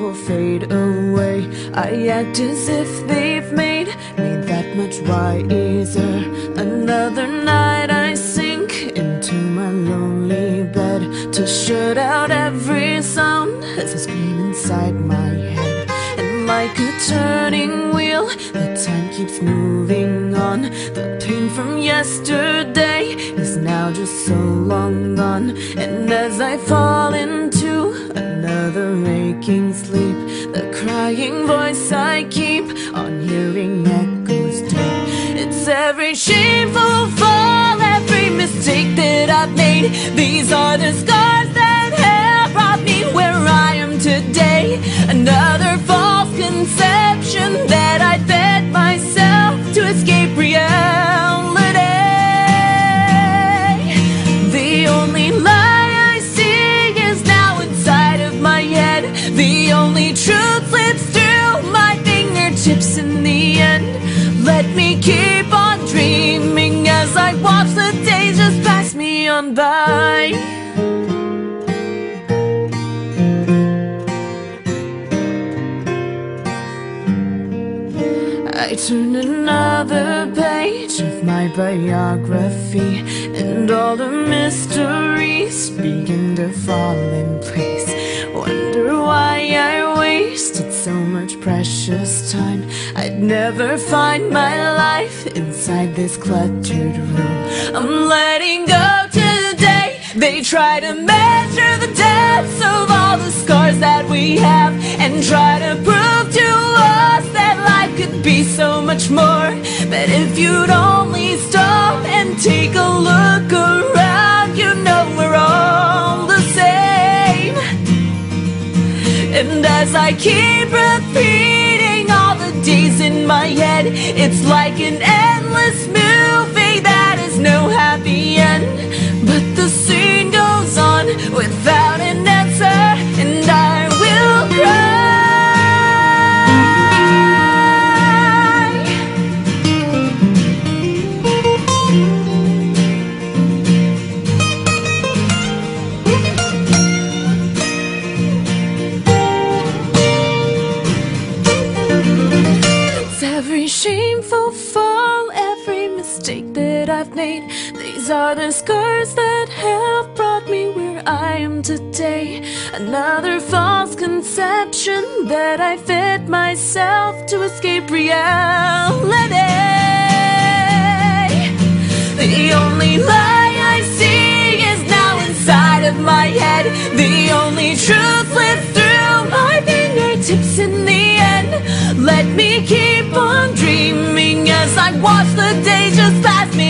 will fade away. I act as if they've made me that much wiser. Another night I sink into my lonely bed to shut out every sound as I scream inside my head. And like a turning wheel, the time keeps moving on. The pain from yesterday is now just so long gone. And as I fall into another waking sleep, the crying voice I keep on hearing echoes deep. It's every shameful fall, every mistake that I've made. These are the scars that have brought me where I am today. Another false conception only truth slips through my fingertips in the end. Let me keep on dreaming as I watch the days just pass me on by. I turn another page of my biography, and all the mysteries begin to fall in place. Precious time. I'd never find my life inside this cluttered room. I'm letting go today. They try to measure the depths of all the scars that we have and try to prove to us that life could be so much more. But if you'd only stop and take a look around, you know we're all the same. And as I keep repeating in my head, it's like an endless movie that has no fall, every mistake that I've made. These are the scars that have brought me where I am today. Another false conception that I fed myself to escape reality. watch the days just pass me